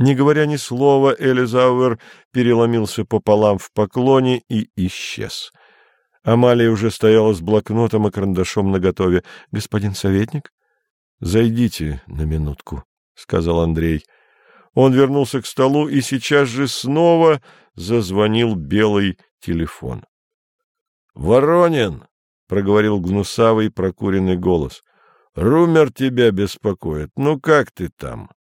Не говоря ни слова, Элизауэр переломился пополам в поклоне и исчез. Амалия уже стояла с блокнотом и карандашом наготове. — Господин советник? — Зайдите на минутку, — сказал Андрей. Он вернулся к столу, и сейчас же снова зазвонил белый телефон. — Воронин! — проговорил гнусавый прокуренный голос. — Румер тебя беспокоит. Ну как ты там? —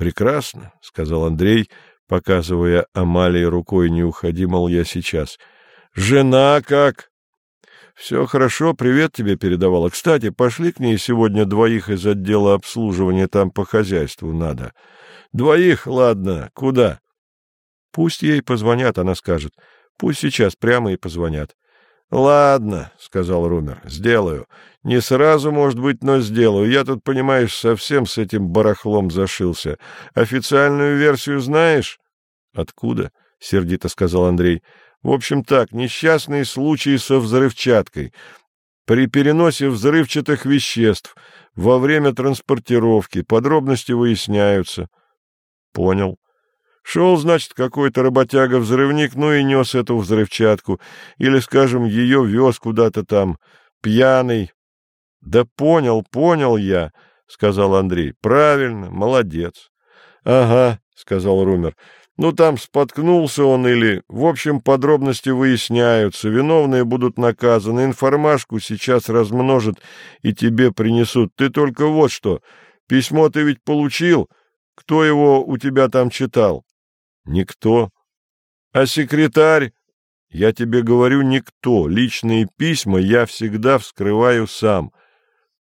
Прекрасно, — сказал Андрей, показывая Амалии рукой. — Не уходи, мол, я сейчас. — Жена как? Все хорошо, привет тебе передавала. Кстати, пошли к ней сегодня двоих из отдела обслуживания, там по хозяйству надо. Двоих, ладно, куда? Пусть ей позвонят, она скажет. Пусть сейчас прямо и позвонят. Ладно, сказал Румер, сделаю. Не сразу, может быть, но сделаю. Я тут, понимаешь, совсем с этим барахлом зашился. Официальную версию знаешь? Откуда? сердито сказал Андрей. В общем так, несчастные случаи со взрывчаткой. При переносе взрывчатых веществ во время транспортировки подробности выясняются. Понял. Шел, значит, какой-то работяга-взрывник, ну и нес эту взрывчатку. Или, скажем, ее вез куда-то там, пьяный. — Да понял, понял я, — сказал Андрей. — Правильно, молодец. — Ага, — сказал Румер. Ну, там споткнулся он или... В общем, подробности выясняются, виновные будут наказаны, информашку сейчас размножат и тебе принесут. Ты только вот что, письмо ты ведь получил, кто его у тебя там читал? Никто. А секретарь? Я тебе говорю, никто. Личные письма я всегда вскрываю сам.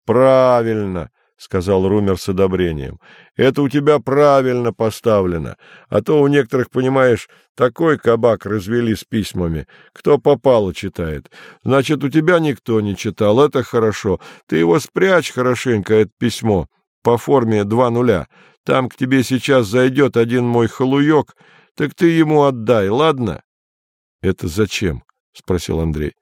Правильно. — сказал Румер с одобрением. — Это у тебя правильно поставлено, а то у некоторых, понимаешь, такой кабак развели с письмами. Кто попало читает. Значит, у тебя никто не читал, это хорошо. Ты его спрячь хорошенько, это письмо, по форме два нуля. Там к тебе сейчас зайдет один мой халуек, так ты ему отдай, ладно? — Это зачем? — спросил Андрей.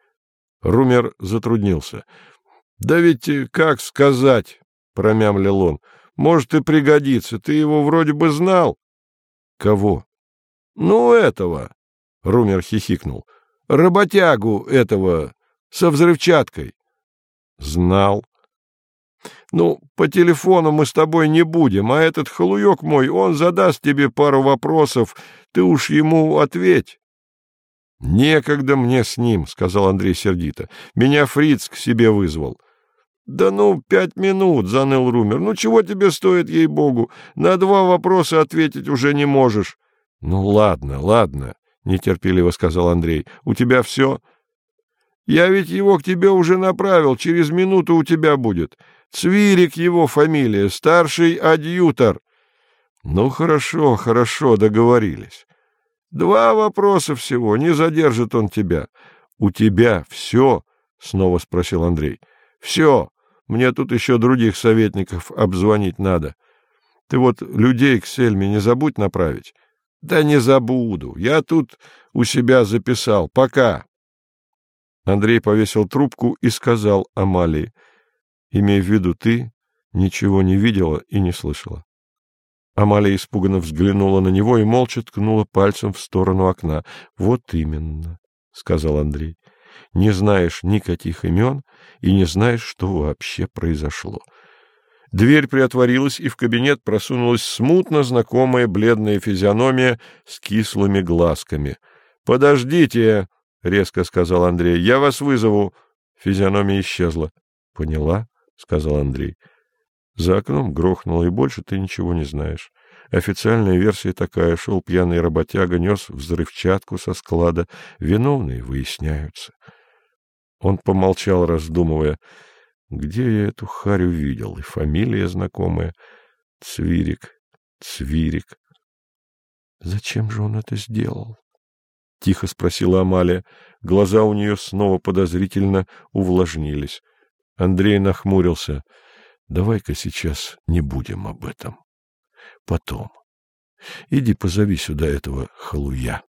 Румер затруднился. — Да ведь как сказать... — промямлил он. — Может, и пригодится. Ты его вроде бы знал. — Кого? — Ну, этого. — Румер хихикнул. — Работягу этого, со взрывчаткой. — Знал. — Ну, по телефону мы с тобой не будем, а этот халуек мой, он задаст тебе пару вопросов, ты уж ему ответь. — Некогда мне с ним, — сказал Андрей сердито. — Меня Фриц к себе вызвал. —— Да ну, пять минут, — заныл Румер. — Ну, чего тебе стоит, ей-богу? На два вопроса ответить уже не можешь. — Ну, ладно, ладно, — нетерпеливо сказал Андрей. — У тебя все? — Я ведь его к тебе уже направил, через минуту у тебя будет. Цвирик его фамилия, старший адъютор. — Ну, хорошо, хорошо, договорились. — Два вопроса всего, не задержит он тебя. — У тебя все? — снова спросил Андрей. — Все. Мне тут еще других советников обзвонить надо. Ты вот людей к Сельме не забудь направить. Да не забуду. Я тут у себя записал. Пока. Андрей повесил трубку и сказал Амалии, имея в виду ты, ничего не видела и не слышала. Амалия испуганно взглянула на него и молча ткнула пальцем в сторону окна. — Вот именно, — сказал Андрей не знаешь никаких имен и не знаешь, что вообще произошло. Дверь приотворилась, и в кабинет просунулась смутно знакомая бледная физиономия с кислыми глазками. — Подождите, — резко сказал Андрей, — я вас вызову. Физиономия исчезла. — Поняла, — сказал Андрей. За окном грохнуло, и больше ты ничего не знаешь. Официальная версия такая. Шел пьяный работяга, нес взрывчатку со склада. Виновные выясняются. Он помолчал, раздумывая, где я эту харю видел, и фамилия знакомая. Цвирик, Цвирик. Зачем же он это сделал? — тихо спросила Амалия. Глаза у нее снова подозрительно увлажнились. Андрей нахмурился. — Давай-ка сейчас не будем об этом. Потом. Иди позови сюда этого халуя.